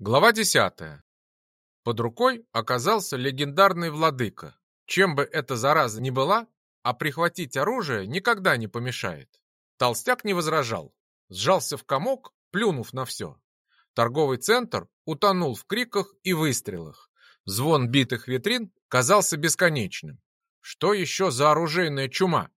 Глава 10. Под рукой оказался легендарный владыка. Чем бы эта зараза ни была, а прихватить оружие никогда не помешает. Толстяк не возражал. Сжался в комок, плюнув на все. Торговый центр утонул в криках и выстрелах. Звон битых витрин казался бесконечным. Что еще за оружейная чума?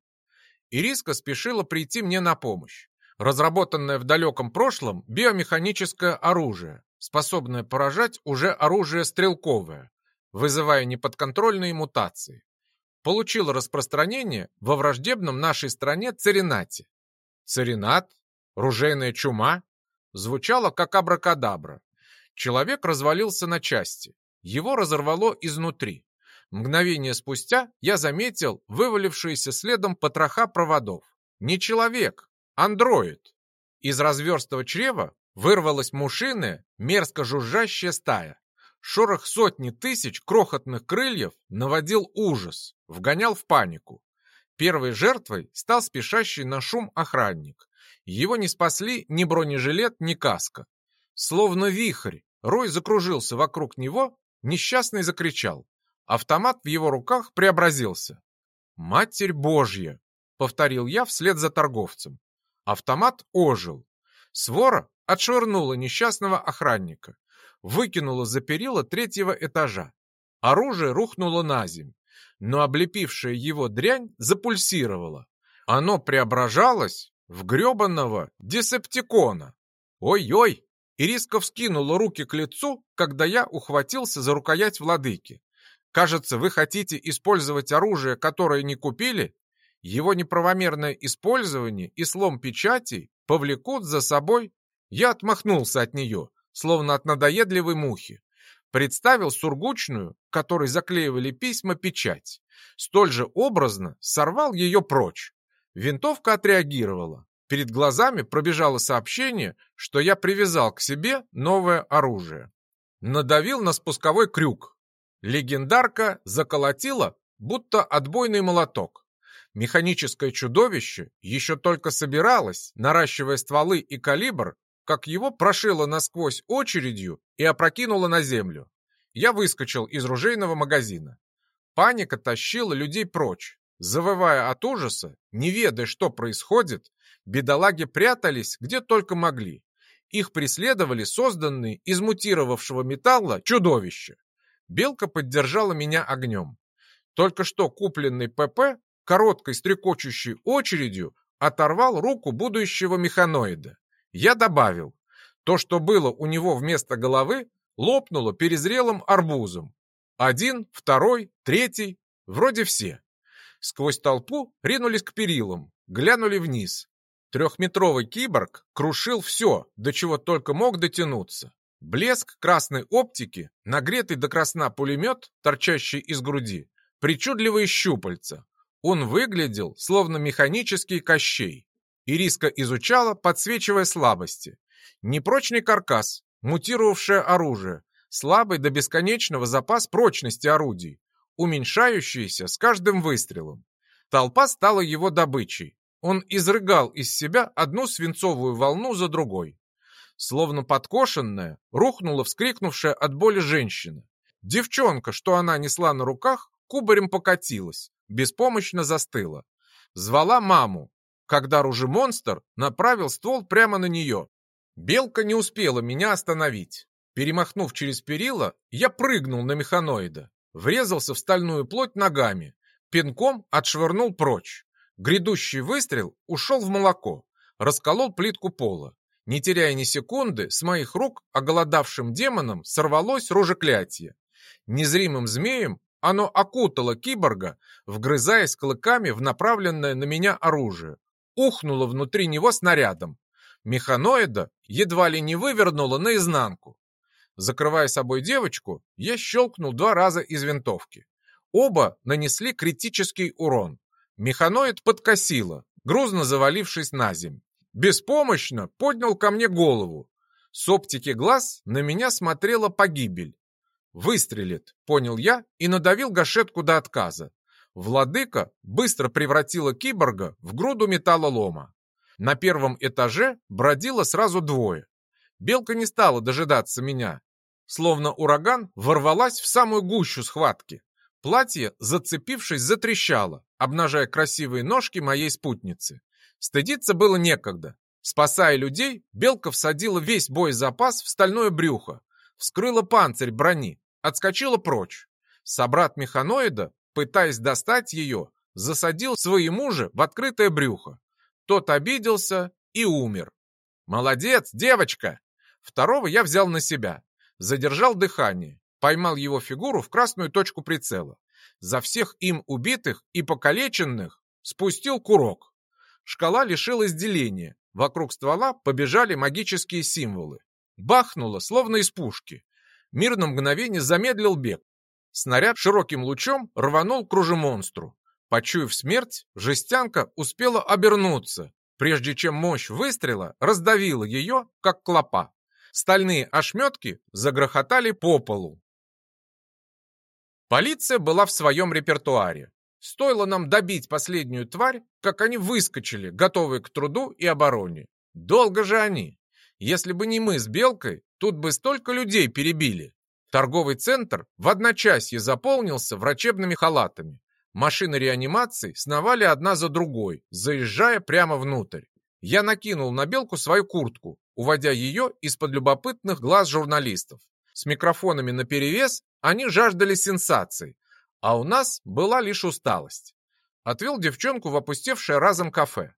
Ириска спешила прийти мне на помощь. Разработанное в далеком прошлом биомеханическое оружие, способное поражать уже оружие стрелковое, вызывая неподконтрольные мутации. Получило распространение во враждебном нашей стране царинате. Царинат? Ружейная чума? Звучало как абракадабра. Человек развалился на части. Его разорвало изнутри. Мгновение спустя я заметил вывалившиеся следом потроха проводов. Не человек, андроид. Из разверстого чрева Вырвалась мушиная, мерзко жужжащая стая. Шорох сотни тысяч крохотных крыльев наводил ужас, вгонял в панику. Первой жертвой стал спешащий на шум охранник. Его не спасли ни бронежилет, ни каска. Словно вихрь, Рой закружился вокруг него, несчастный закричал. Автомат в его руках преобразился. «Матерь Божья!» — повторил я вслед за торговцем. Автомат ожил. Свора отшвырнула несчастного охранника, выкинула за перила третьего этажа. Оружие рухнуло на земь, но облепившая его дрянь запульсировала. Оно преображалось в гребанного десептикона. Ой-ой! Ириска вскинула руки к лицу, когда я ухватился за рукоять владыки. Кажется, вы хотите использовать оружие, которое не купили? Его неправомерное использование и слом печатей повлекут за собой я отмахнулся от нее, словно от надоедливой мухи. Представил сургучную, которой заклеивали письма, печать. Столь же образно сорвал ее прочь. Винтовка отреагировала. Перед глазами пробежало сообщение, что я привязал к себе новое оружие. Надавил на спусковой крюк. Легендарка заколотила, будто отбойный молоток. Механическое чудовище еще только собиралось, наращивая стволы и калибр, как его прошило насквозь очередью и опрокинуло на землю. Я выскочил из ружейного магазина. Паника тащила людей прочь. Завывая от ужаса, не ведая, что происходит, бедолаги прятались где только могли. Их преследовали созданные из мутировавшего металла чудовища. Белка поддержала меня огнем. Только что купленный ПП короткой стрекочущей очередью оторвал руку будущего механоида. Я добавил, то, что было у него вместо головы, лопнуло перезрелым арбузом. Один, второй, третий, вроде все. Сквозь толпу ринулись к перилам, глянули вниз. Трехметровый киборг крушил все, до чего только мог дотянуться. Блеск красной оптики, нагретый до красна пулемет, торчащий из груди, причудливые щупальца. Он выглядел, словно механический кощей. Ириска изучала, подсвечивая слабости. Непрочный каркас, мутировавшее оружие, слабый до бесконечного запас прочности орудий, уменьшающийся с каждым выстрелом. Толпа стала его добычей. Он изрыгал из себя одну свинцовую волну за другой. Словно подкошенная, рухнула вскрикнувшая от боли женщина. Девчонка, что она несла на руках, кубарем покатилась, беспомощно застыла. Звала маму, когда ружемонстр направил ствол прямо на нее. Белка не успела меня остановить. Перемахнув через перила, я прыгнул на механоида, врезался в стальную плоть ногами, пинком отшвырнул прочь. Грядущий выстрел ушел в молоко, расколол плитку пола. Не теряя ни секунды, с моих рук оголодавшим демоном сорвалось ружеклятие. Незримым змеем оно окутало киборга, вгрызаясь клыками в направленное на меня оружие ухнуло внутри него снарядом. Механоида едва ли не вывернуло наизнанку. Закрывая собой девочку, я щелкнул два раза из винтовки. Оба нанесли критический урон. Механоид подкосило, грузно завалившись на земь. Беспомощно поднял ко мне голову. С оптики глаз на меня смотрела погибель. «Выстрелит», — понял я и надавил гашетку до отказа. Владыка быстро превратила киборга в груду металлолома. На первом этаже бродило сразу двое. Белка не стала дожидаться меня, словно ураган, ворвалась в самую гущу схватки. Платье, зацепившись, затрещало, обнажая красивые ножки моей спутницы. Стыдиться было некогда. Спасая людей, Белка всадила весь боезапас в стальное брюхо, вскрыла панцирь брони, отскочила прочь. Собрат механоида, пытаясь достать ее, засадил своему же в открытое брюхо. Тот обиделся и умер. «Молодец, девочка!» Второго я взял на себя, задержал дыхание, поймал его фигуру в красную точку прицела. За всех им убитых и покалеченных спустил курок. Шкала лишилась деления, вокруг ствола побежали магические символы. Бахнуло, словно из пушки. Мир на мгновение замедлил бег. Снаряд широким лучом рванул к ружемонстру. Почуяв смерть, жестянка успела обернуться, прежде чем мощь выстрела раздавила ее, как клопа. Стальные ошметки загрохотали по полу. Полиция была в своем репертуаре. Стоило нам добить последнюю тварь, как они выскочили, готовые к труду и обороне. Долго же они. Если бы не мы с Белкой, тут бы столько людей перебили. Торговый центр в одночасье заполнился врачебными халатами. Машины реанимации сновали одна за другой, заезжая прямо внутрь. Я накинул на белку свою куртку, уводя ее из-под любопытных глаз журналистов. С микрофонами наперевес они жаждали сенсаций, а у нас была лишь усталость. Отвел девчонку в опустевшее разом кафе.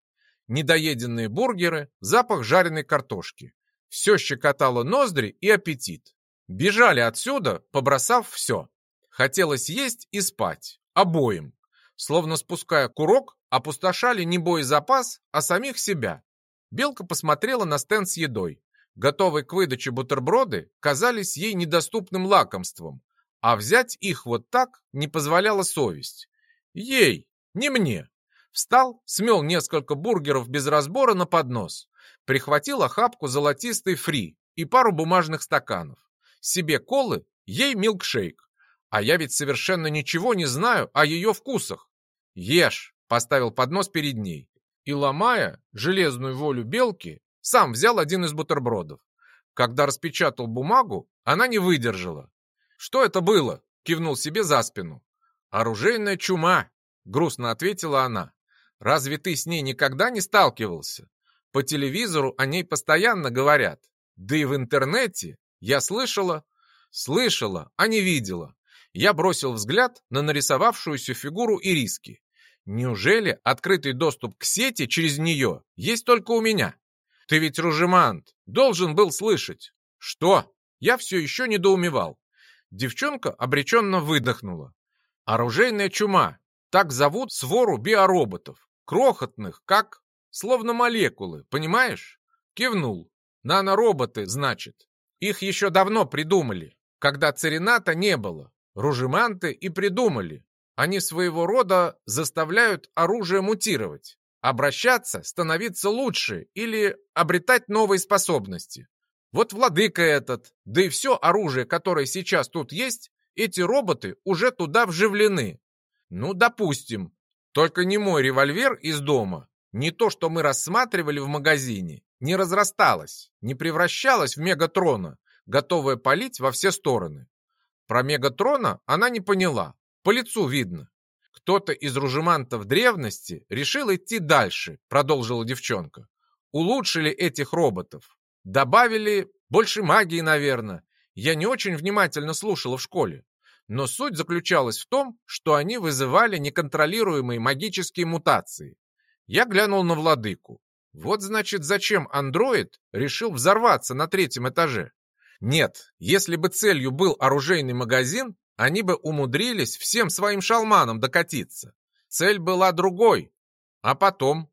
Недоеденные бургеры, запах жареной картошки. Все щекотало ноздри и аппетит. Бежали отсюда, побросав все. Хотелось есть и спать. Обоим. Словно спуская курок, опустошали не боезапас, а самих себя. Белка посмотрела на стенд с едой. Готовые к выдаче бутерброды казались ей недоступным лакомством, а взять их вот так не позволяла совесть. Ей, не мне. Встал, смел несколько бургеров без разбора на поднос, прихватил охапку золотистой фри и пару бумажных стаканов. Себе колы, ей милкшейк. А я ведь совершенно ничего не знаю о ее вкусах. Ешь, поставил поднос перед ней. И, ломая железную волю белки, сам взял один из бутербродов. Когда распечатал бумагу, она не выдержала. «Что это было?» — кивнул себе за спину. «Оружейная чума», — грустно ответила она. «Разве ты с ней никогда не сталкивался? По телевизору о ней постоянно говорят. Да и в интернете я слышала...» «Слышала, а не видела. Я бросил взгляд на нарисовавшуюся фигуру Ириски. Неужели открытый доступ к сети через нее есть только у меня? Ты ведь ружемант, должен был слышать. Что? Я все еще недоумевал. Девчонка обреченно выдохнула. Оружейная чума. Так зовут свору биороботов. Крохотных, как... Словно молекулы, понимаешь? Кивнул. Нанороботы, значит. Их еще давно придумали, когда царината не было. Ружеманты и придумали. Они своего рода заставляют оружие мутировать, обращаться, становиться лучше или обретать новые способности. Вот владыка этот, да и все оружие, которое сейчас тут есть, эти роботы уже туда вживлены. Ну, допустим. Только не мой револьвер из дома, не то, что мы рассматривали в магазине, не разрасталось, не превращалось в мегатрона, готовое палить во все стороны. Про Мегатрона она не поняла, по лицу видно. Кто-то из ружемантов древности решил идти дальше, продолжила девчонка. Улучшили этих роботов. Добавили больше магии, наверное. Я не очень внимательно слушала в школе. Но суть заключалась в том, что они вызывали неконтролируемые магические мутации. Я глянул на владыку. Вот значит, зачем андроид решил взорваться на третьем этаже. Нет, если бы целью был оружейный магазин, они бы умудрились всем своим шалманом докатиться. Цель была другой. А потом?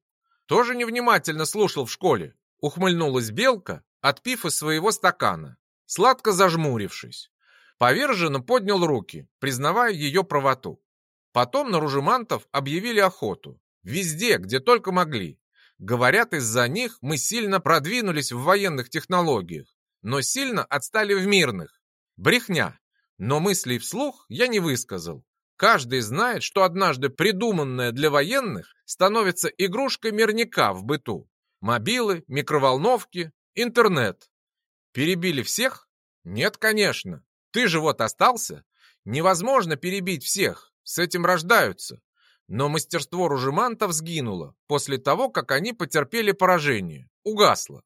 Тоже невнимательно слушал в школе. Ухмыльнулась белка, отпив из своего стакана, сладко зажмурившись. Поверженно поднял руки, признавая ее правоту. Потом на ружемантов объявили охоту. Везде, где только могли. Говорят, из-за них мы сильно продвинулись в военных технологиях но сильно отстали в мирных. Брехня. Но мыслей вслух я не высказал. Каждый знает, что однажды придуманное для военных становится игрушкой мирника в быту. Мобилы, микроволновки, интернет. Перебили всех? Нет, конечно. Ты же вот остался. Невозможно перебить всех, с этим рождаются. Но мастерство ружемантов сгинуло после того, как они потерпели поражение, угасло.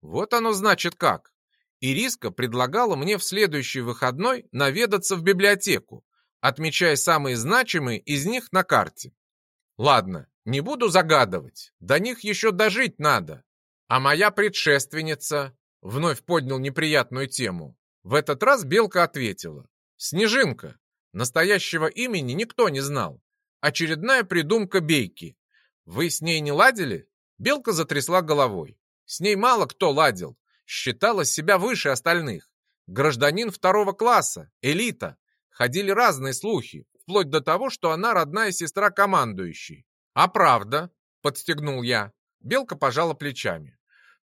Вот оно значит как. Ириска предлагала мне в следующий выходной наведаться в библиотеку, отмечая самые значимые из них на карте. Ладно, не буду загадывать, до них еще дожить надо. А моя предшественница вновь поднял неприятную тему. В этот раз Белка ответила. Снежинка. Настоящего имени никто не знал. Очередная придумка Бейки. Вы с ней не ладили? Белка затрясла головой. С ней мало кто ладил. Считала себя выше остальных. Гражданин второго класса, элита. Ходили разные слухи, вплоть до того, что она родная сестра командующей. А правда? Подстегнул я. Белка пожала плечами.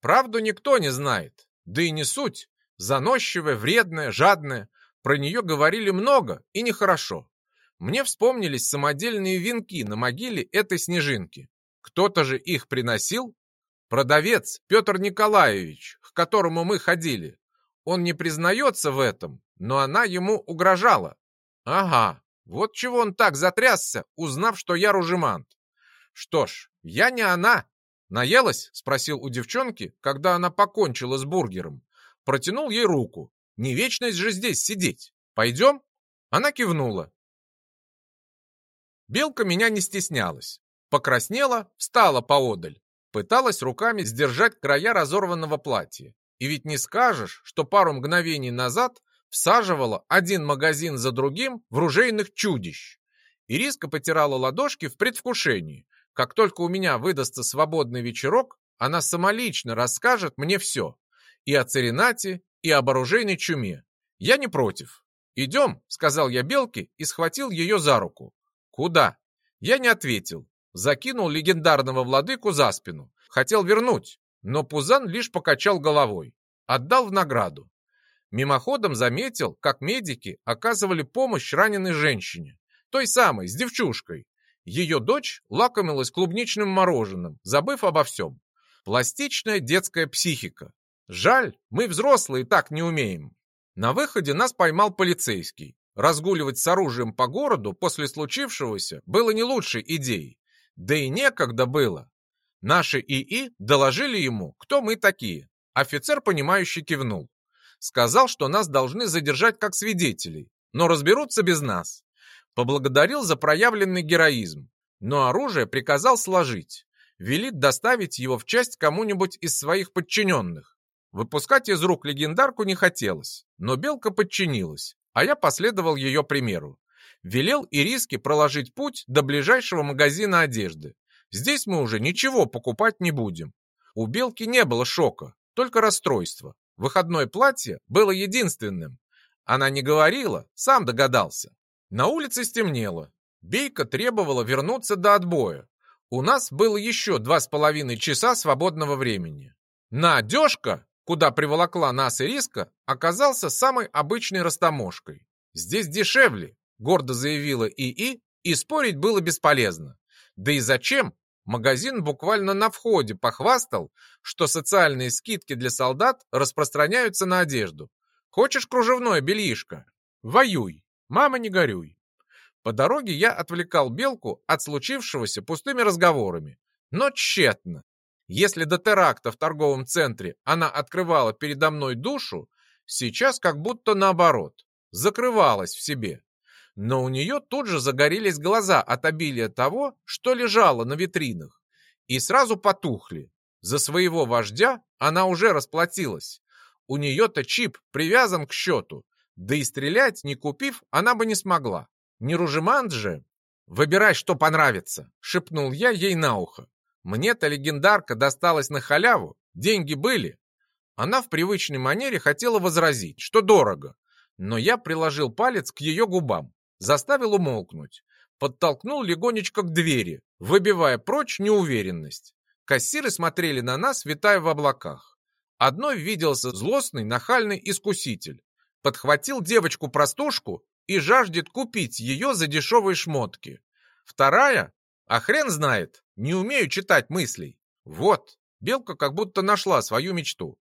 Правду никто не знает. Да и не суть. Заносчивая, вредная, жадная. Про нее говорили много и нехорошо. Мне вспомнились самодельные венки на могиле этой снежинки. Кто-то же их приносил? Продавец Петр Николаевич, к которому мы ходили. Он не признается в этом, но она ему угрожала. Ага, вот чего он так затрясся, узнав, что я ружемант. Что ж, я не она. Наелась? Спросил у девчонки, когда она покончила с бургером. Протянул ей руку. Не вечность же здесь сидеть. Пойдем? Она кивнула. Белка меня не стеснялась. Покраснела, встала поодаль. Пыталась руками сдержать края разорванного платья. И ведь не скажешь, что пару мгновений назад всаживала один магазин за другим в ружейных чудищ. Ириска потирала ладошки в предвкушении. Как только у меня выдастся свободный вечерок, она самолично расскажет мне все. И о царинате, и об оружейной чуме. Я не против. «Идем», — сказал я Белке и схватил ее за руку. «Куда?» Я не ответил. Закинул легендарного владыку за спину. Хотел вернуть, но Пузан лишь покачал головой. Отдал в награду. Мимоходом заметил, как медики оказывали помощь раненой женщине. Той самой, с девчушкой. Ее дочь лакомилась клубничным мороженым, забыв обо всем. Пластичная детская психика. Жаль, мы взрослые так не умеем. На выходе нас поймал полицейский. Разгуливать с оружием по городу после случившегося было не лучшей идеей. Да и некогда было. Наши ИИ доложили ему, кто мы такие. Офицер, понимающий, кивнул. Сказал, что нас должны задержать как свидетелей, но разберутся без нас. Поблагодарил за проявленный героизм, но оружие приказал сложить. Велит доставить его в часть кому-нибудь из своих подчиненных. Выпускать из рук легендарку не хотелось, но Белка подчинилась, а я последовал ее примеру. Велел Ириске проложить путь до ближайшего магазина одежды. Здесь мы уже ничего покупать не будем. У Белки не было шока, только расстройство. Выходное платье было единственным. Она не говорила, сам догадался. На улице стемнело. Бейка требовала вернуться до отбоя. У нас было еще два с половиной часа свободного времени. На одежка куда приволокла нас Ириска, оказался самой обычной растаможкой. «Здесь дешевле», — гордо заявила ИИ, и спорить было бесполезно. Да и зачем? Магазин буквально на входе похвастал, что социальные скидки для солдат распространяются на одежду. Хочешь кружевное бельишко? Воюй, мама не горюй. По дороге я отвлекал Белку от случившегося пустыми разговорами, но тщетно. Если до теракта в торговом центре она открывала передо мной душу, сейчас как будто наоборот, закрывалась в себе. Но у нее тут же загорелись глаза от обилия того, что лежало на витринах, и сразу потухли. За своего вождя она уже расплатилась. У нее-то чип привязан к счету, да и стрелять, не купив, она бы не смогла. Не Ружемант же. «Выбирай, что понравится», — шепнул я ей на ухо. Мне-то легендарка досталась на халяву, деньги были. Она в привычной манере хотела возразить, что дорого, но я приложил палец к ее губам, заставил умолкнуть, подтолкнул легонечко к двери, выбивая прочь неуверенность. Кассиры смотрели на нас, витая в облаках. Одной виделся злостный, нахальный искуситель. Подхватил девочку-простушку и жаждет купить ее за дешевые шмотки. Вторая, а хрен знает, не умею читать мыслей. Вот, белка как будто нашла свою мечту.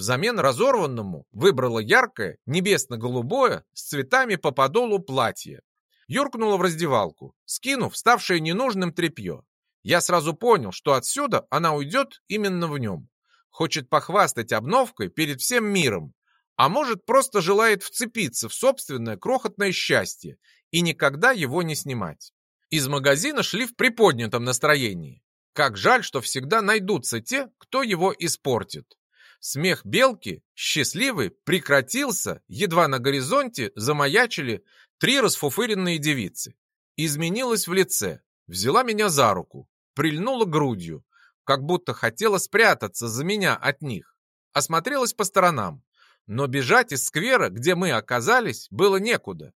Взамен разорванному выбрала яркое, небесно-голубое, с цветами по подолу платье. Юркнула в раздевалку, скинув ставшее ненужным тряпье. Я сразу понял, что отсюда она уйдет именно в нем. Хочет похвастать обновкой перед всем миром, а может просто желает вцепиться в собственное крохотное счастье и никогда его не снимать. Из магазина шли в приподнятом настроении. Как жаль, что всегда найдутся те, кто его испортит. Смех белки, счастливый, прекратился, едва на горизонте замаячили три расфуфыренные девицы. Изменилась в лице, взяла меня за руку, прильнула грудью, как будто хотела спрятаться за меня от них. Осмотрелась по сторонам, но бежать из сквера, где мы оказались, было некуда.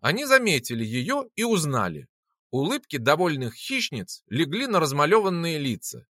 Они заметили ее и узнали. Улыбки довольных хищниц легли на размалеванные лица.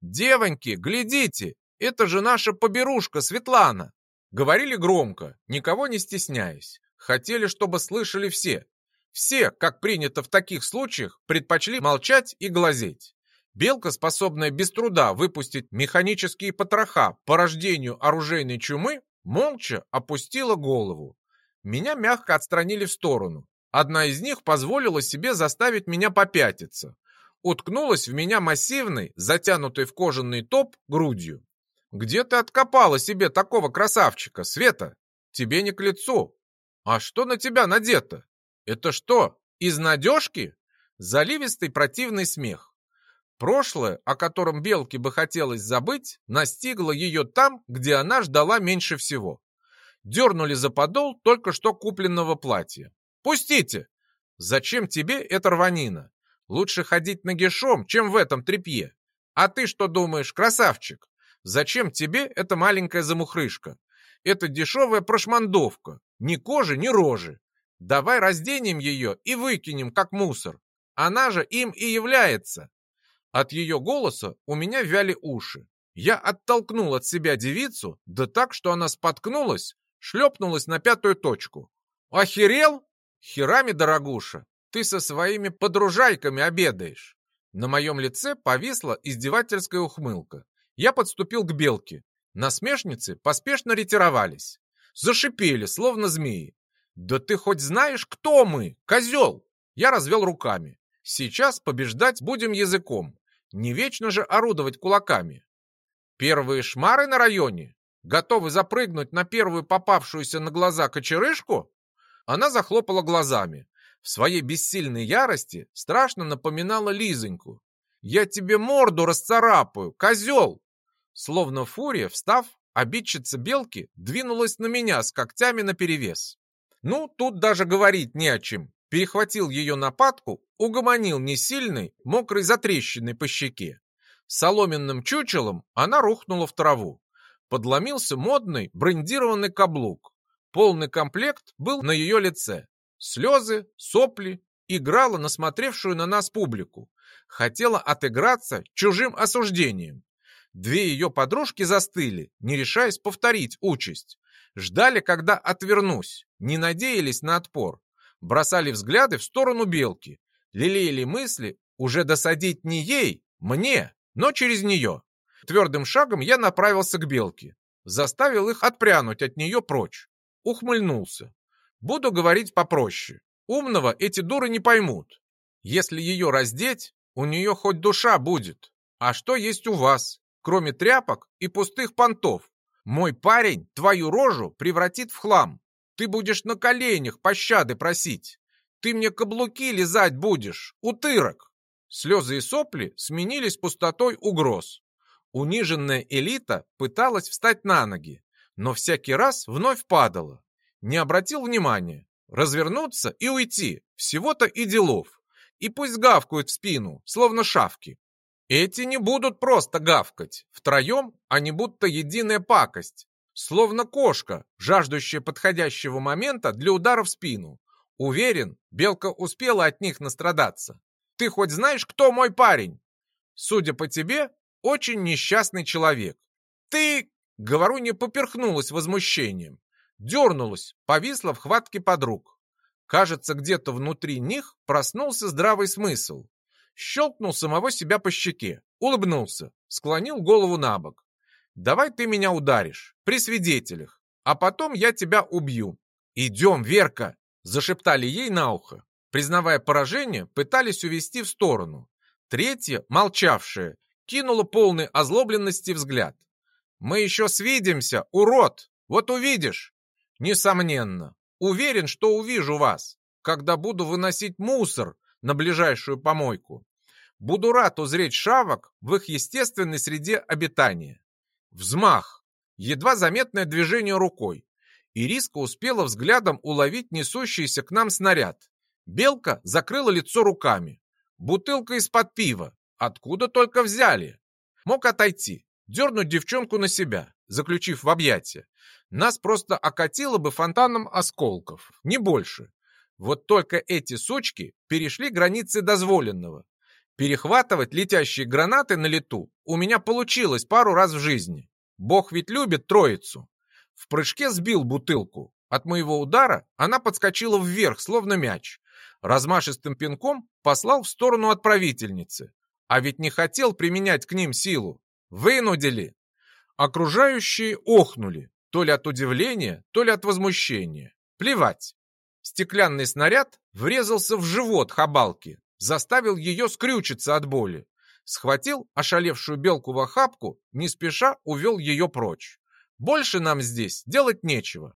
«Девоньки, глядите, это же наша поберушка Светлана!» Говорили громко, никого не стесняясь. Хотели, чтобы слышали все. Все, как принято в таких случаях, предпочли молчать и глазеть. Белка, способная без труда выпустить механические потроха по рождению оружейной чумы, молча опустила голову. Меня мягко отстранили в сторону. Одна из них позволила себе заставить меня попятиться. Уткнулась в меня массивной, затянутой в кожаный топ, грудью. «Где ты откопала себе такого красавчика, Света? Тебе не к лицу. А что на тебя надето? Это что, из надежки?» Заливистый противный смех. Прошлое, о котором Белке бы хотелось забыть, настигло ее там, где она ждала меньше всего. Дернули за подол только что купленного платья. «Пустите!» «Зачем тебе эта рванина? Лучше ходить нагишом, чем в этом тряпье. А ты что думаешь, красавчик? Зачем тебе эта маленькая замухрышка? Это дешевая прошмандовка. Ни кожи, ни рожи. Давай разденем ее и выкинем, как мусор. Она же им и является. От ее голоса у меня вяли уши. Я оттолкнул от себя девицу, да так, что она споткнулась, шлепнулась на пятую точку. «Охерел? Херами, дорогуша, ты со своими подружайками обедаешь!» На моем лице повисла издевательская ухмылка. Я подступил к белке. Насмешницы поспешно ретировались. Зашипели, словно змеи. «Да ты хоть знаешь, кто мы, козел?» Я развел руками. «Сейчас побеждать будем языком. Не вечно же орудовать кулаками. Первые шмары на районе? Готовы запрыгнуть на первую попавшуюся на глаза кочерышку?» Она захлопала глазами. В своей бессильной ярости страшно напоминала Лизоньку. «Я тебе морду расцарапаю, козел!» Словно фурия, встав, обидчица белки двинулась на меня с когтями наперевес. Ну, тут даже говорить не о чем. Перехватил ее нападку, угомонил несильный, мокрой затрещиной по щеке. Соломенным чучелом она рухнула в траву. Подломился модный брендированный каблук. Полный комплект был на ее лице. Слезы, сопли, играла на смотревшую на нас публику. Хотела отыграться чужим осуждением. Две ее подружки застыли, не решаясь повторить участь. Ждали, когда отвернусь, не надеялись на отпор. Бросали взгляды в сторону белки. Лелеяли мысли уже досадить не ей, мне, но через нее. Твердым шагом я направился к белке. Заставил их отпрянуть от нее прочь. Ухмыльнулся. Буду говорить попроще. Умного эти дуры не поймут. Если ее раздеть, у нее хоть душа будет. А что есть у вас? кроме тряпок и пустых понтов. Мой парень твою рожу превратит в хлам. Ты будешь на коленях пощады просить. Ты мне каблуки лизать будешь, утырок. Слезы и сопли сменились пустотой угроз. Униженная элита пыталась встать на ноги, но всякий раз вновь падала. Не обратил внимания. Развернуться и уйти, всего-то и делов. И пусть гавкают в спину, словно шавки. Эти не будут просто гавкать. Втроем они будто единая пакость. Словно кошка, жаждущая подходящего момента для удара в спину. Уверен, Белка успела от них настрадаться. Ты хоть знаешь, кто мой парень? Судя по тебе, очень несчастный человек. Ты, говорю, не поперхнулась возмущением. Дернулась, повисла в хватке подруг. Кажется, где-то внутри них проснулся здравый смысл щелкнул самого себя по щеке, улыбнулся, склонил голову на бок. Давай ты меня ударишь, при свидетелях, а потом я тебя убью. Идем, Верка, зашептали ей на ухо. Признавая поражение, пытались увести в сторону. Третья, молчавшая, кинула полный озлобленности взгляд. «Мы еще свидимся, урод! Вот увидишь!» «Несомненно. Уверен, что увижу вас, когда буду выносить мусор на ближайшую помойку. Буду рад узреть шавок в их естественной среде обитания. Взмах. Едва заметное движение рукой. Ириска успела взглядом уловить несущийся к нам снаряд. Белка закрыла лицо руками. Бутылка из-под пива. Откуда только взяли? Мог отойти, дернуть девчонку на себя, заключив в объятия. Нас просто окатило бы фонтаном осколков, не больше. Вот только эти сучки перешли границы дозволенного. Перехватывать летящие гранаты на лету у меня получилось пару раз в жизни. Бог ведь любит троицу. В прыжке сбил бутылку. От моего удара она подскочила вверх, словно мяч. Размашистым пинком послал в сторону отправительницы. А ведь не хотел применять к ним силу. Вынудили. Окружающие охнули, то ли от удивления, то ли от возмущения. Плевать. Стеклянный снаряд врезался в живот хабалки, заставил ее скрючиться от боли. Схватил ошалевшую белку в охапку, не спеша увел ее прочь. Больше нам здесь делать нечего.